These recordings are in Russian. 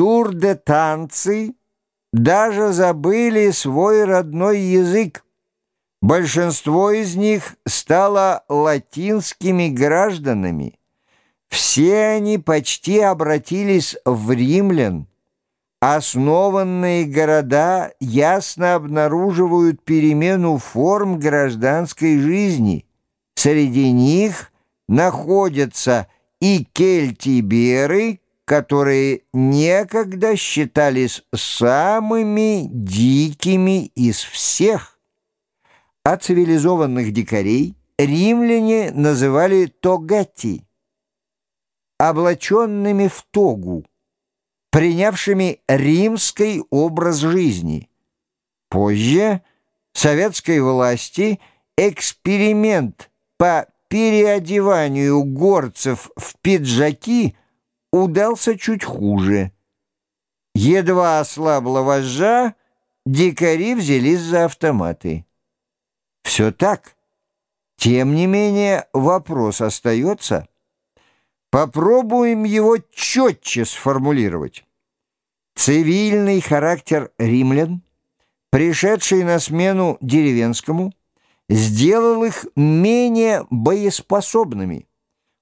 Тур-де-танцы даже забыли свой родной язык. Большинство из них стало латинскими гражданами. Все они почти обратились в римлян. Основанные города ясно обнаруживают перемену форм гражданской жизни. Среди них находятся и кельтиберы, которые некогда считались самыми дикими из всех. А цивилизованных дикарей римляне называли тогати, облаченными в тогу, принявшими римский образ жизни. Позже советской власти эксперимент по переодеванию горцев в пиджаки – удался чуть хуже. Едва ослабла вожжа, дикари взялись за автоматы. Все так. Тем не менее, вопрос остается. Попробуем его четче сформулировать. Цивильный характер римлян, пришедший на смену деревенскому, сделал их менее боеспособными,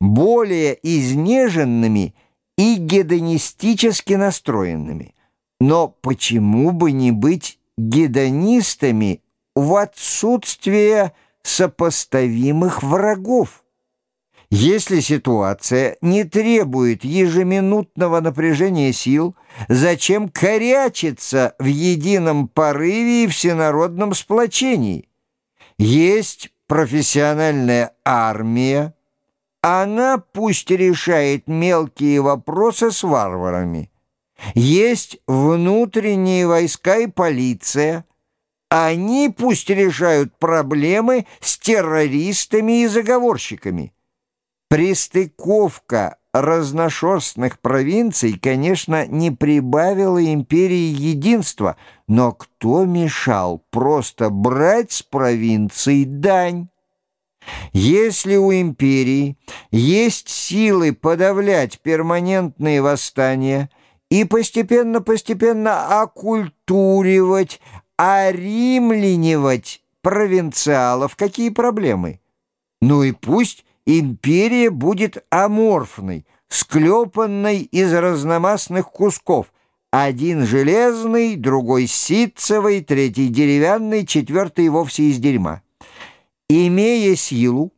более изнеженными и гедонистически настроенными. Но почему бы не быть гедонистами в отсутствие сопоставимых врагов? Если ситуация не требует ежеминутного напряжения сил, зачем корячиться в едином порыве и всенародном сплочении? Есть профессиональная армия, она пусть решает мелкие вопросы с варварами. Есть внутренние войска и полиция. Они пусть решают проблемы с террористами и заговорщиками. Пристыковка разношерстных провинций, конечно, не прибавила империи единства, но кто мешал просто брать с провинций дань? Если у империи есть силы подавлять перманентные восстания и постепенно-постепенно оккультуривать, оримленивать провинциалов, какие проблемы? Ну и пусть империя будет аморфной, склепанной из разномастных кусков, один железный, другой ситцевый, третий деревянный, четвертый вовсе из дерьма. Имея силу,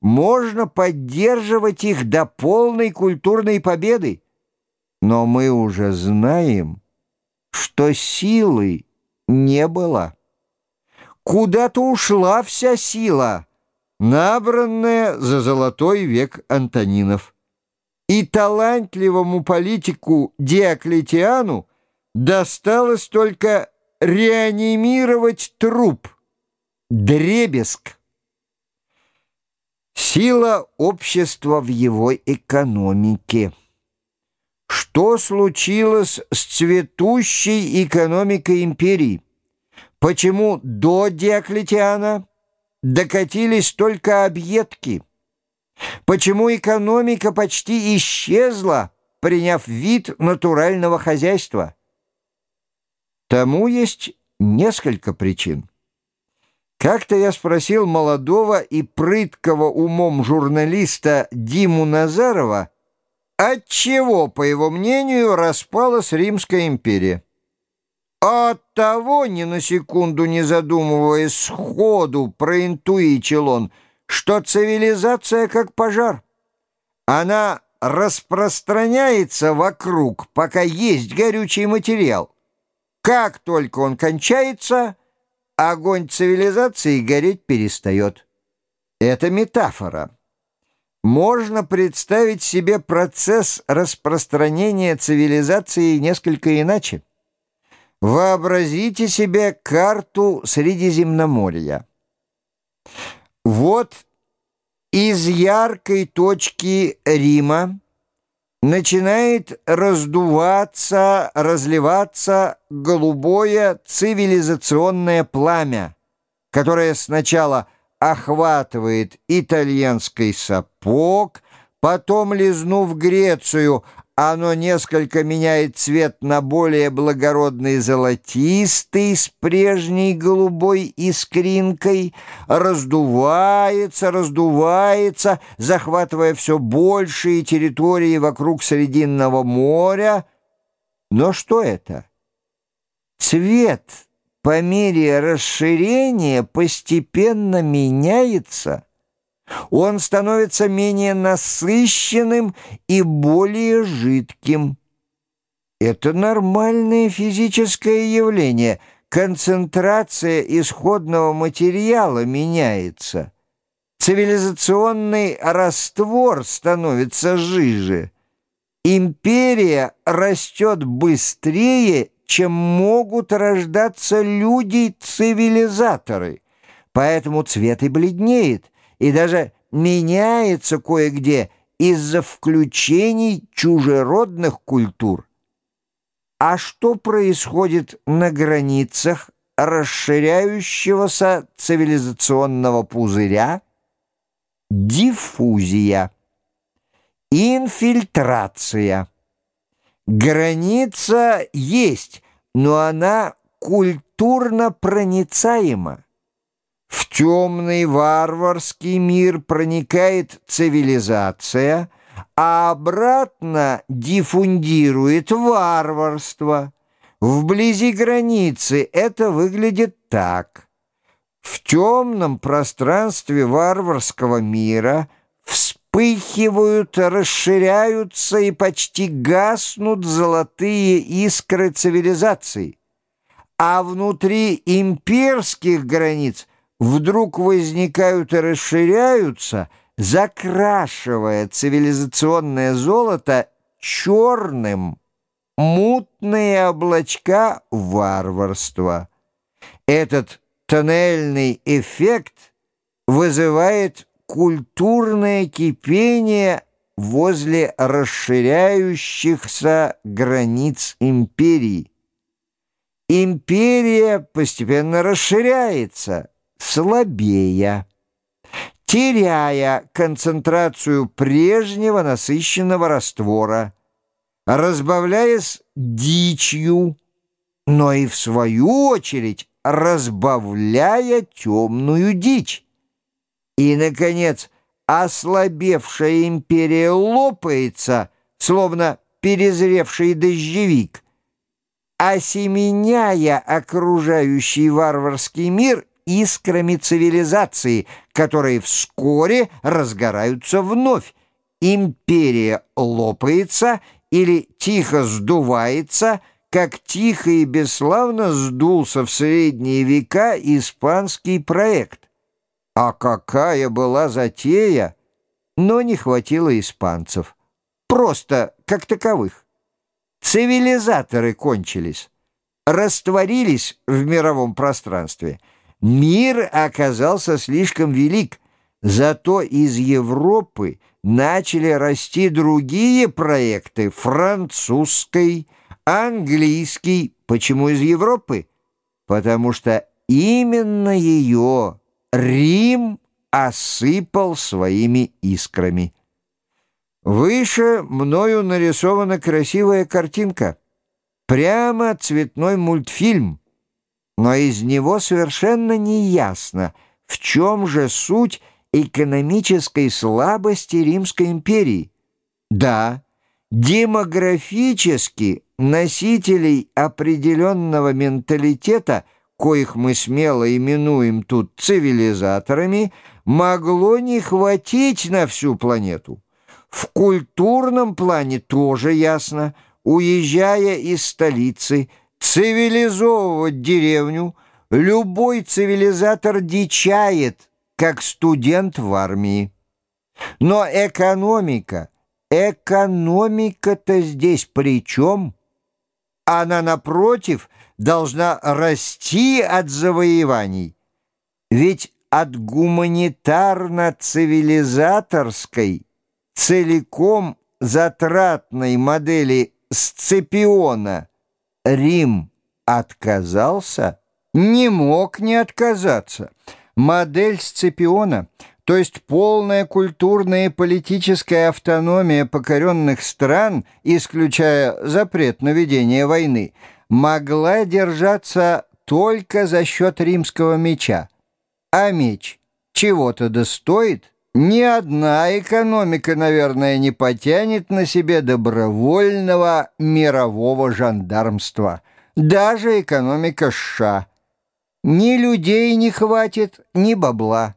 можно поддерживать их до полной культурной победы. Но мы уже знаем, что силы не было. Куда-то ушла вся сила, набранная за золотой век Антонинов. И талантливому политику Диоклетиану досталось только реанимировать труп, дребезг. Сила общества в его экономике. Что случилось с цветущей экономикой империи? Почему до Диоклетиана докатились только объедки? Почему экономика почти исчезла, приняв вид натурального хозяйства? Тому есть несколько причин. Как-то я спросил молодого и прыткого умом журналиста Диму Назарова, отчего, по его мнению, распалась Римская империя. от того, ни на секунду не задумываясь сходу, проинтуичил он, что цивилизация как пожар. Она распространяется вокруг, пока есть горючий материал. Как только он кончается — огонь цивилизации гореть перестает. Это метафора. Можно представить себе процесс распространения цивилизации несколько иначе. Вообразите себе карту Средиземноморья. Вот из яркой точки Рима начинает раздуваться, разливаться голубое цивилизационное пламя, которое сначала охватывает итальянский сапог, потом, лизнув Грецию, оно несколько меняет цвет на более благородный золотистый с прежней голубой искринкой, раздувается, раздувается, захватывая все большие территории вокруг Срединного моря. Но что это? Цвет по мере расширения постепенно меняется — он становится менее насыщенным и более жидким. Это нормальное физическое явление. Концентрация исходного материала меняется. Цивилизационный раствор становится жиже. Империя растет быстрее, чем могут рождаться люди-цивилизаторы. Поэтому цвет и бледнеет, и даже меняется кое-где из-за включений чужеродных культур. А что происходит на границах расширяющегося цивилизационного пузыря? Диффузия. Инфильтрация. Граница есть, но она культурно проницаема. В темный варварский мир проникает цивилизация, а обратно диффундирует варварство. Вблизи границы это выглядит так. В темном пространстве варварского мира вспыхивают, расширяются и почти гаснут золотые искры цивилизации. А внутри имперских границ вдруг возникают и расширяются, закрашивая цивилизационное золото черным, мутные облачка варварства. Этот тоннельный эффект вызывает культурное кипение возле расширяющихся границ империи. Империя постепенно расширяется – слабея, теряя концентрацию прежнего насыщенного раствора, разбавляясь дичью, но и в свою очередь разбавляя темную дичь. И, наконец, ослабевшая империя лопается, словно перезревший дождевик, осеменяя окружающий варварский мир искрами цивилизации, которые вскоре разгораются вновь. Империя лопается или тихо сдувается, как тихо и бесславно сдулся в средние века испанский проект. А какая была затея! Но не хватило испанцев. Просто как таковых. Цивилизаторы кончились, растворились в мировом пространстве — Мир оказался слишком велик, зато из Европы начали расти другие проекты французской, английский. Почему из Европы? Потому что именно ее Рим осыпал своими искрами. Выше мною нарисована красивая картинка. Прямо цветной мультфильм но из него совершенно не ясно, в чем же суть экономической слабости Римской империи. Да, демографически носителей определенного менталитета, коих мы смело именуем тут цивилизаторами, могло не хватить на всю планету. В культурном плане тоже ясно, уезжая из столицы – Цивилизовывать деревню любой цивилизатор дичает, как студент в армии. Но экономика, экономика-то здесь при чем? Она, напротив, должна расти от завоеваний. Ведь от гуманитарно-цивилизаторской, целиком затратной модели Сципиона – Рим отказался? Не мог не отказаться. Модель Сципиона, то есть полная культурная и политическая автономия покоренных стран, исключая запрет на ведение войны, могла держаться только за счет римского меча. А меч чего-то достоит? Ни одна экономика, наверное, не потянет на себе добровольного мирового жандармства. Даже экономика США. Ни людей не хватит, ни бабла.